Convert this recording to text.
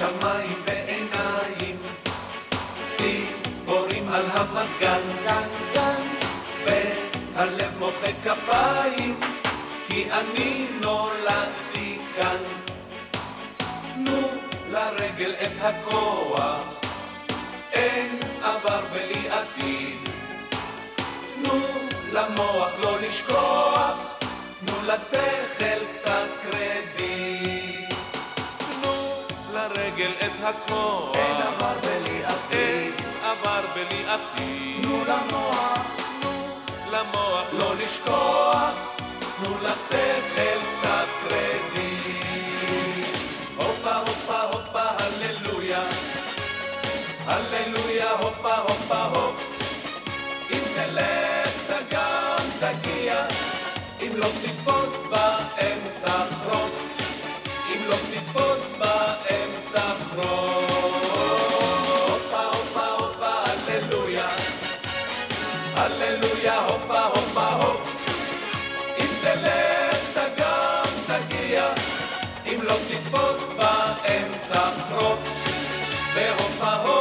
ים, שמיים ועיניים, ציפורים על המזגן, גן, גן, והלב מוחא כפיים, כי אני נולדתי כאן. תנו לרגל את הכוח, אין עבר בלי עתיד. תנו למוח לא לשכוח, תנו לשכל קצת קרדיט. את הכוח, אין עבר בלי עתיד. אין עבר בלי עתיד. תנו למוח, תנו למוח לא לשכוח, תנו לשכל קצת קרדיט. הופה הופה הופה הללויה, הללויה הופה הופה הופ. אם תלך אתה גם תגיע, אם לא תתפוס הללויה, הופה הופה הופ. אם תלך אתה גם תגיע, אם לא תתפוס באמצע חרוק, והופה הופ.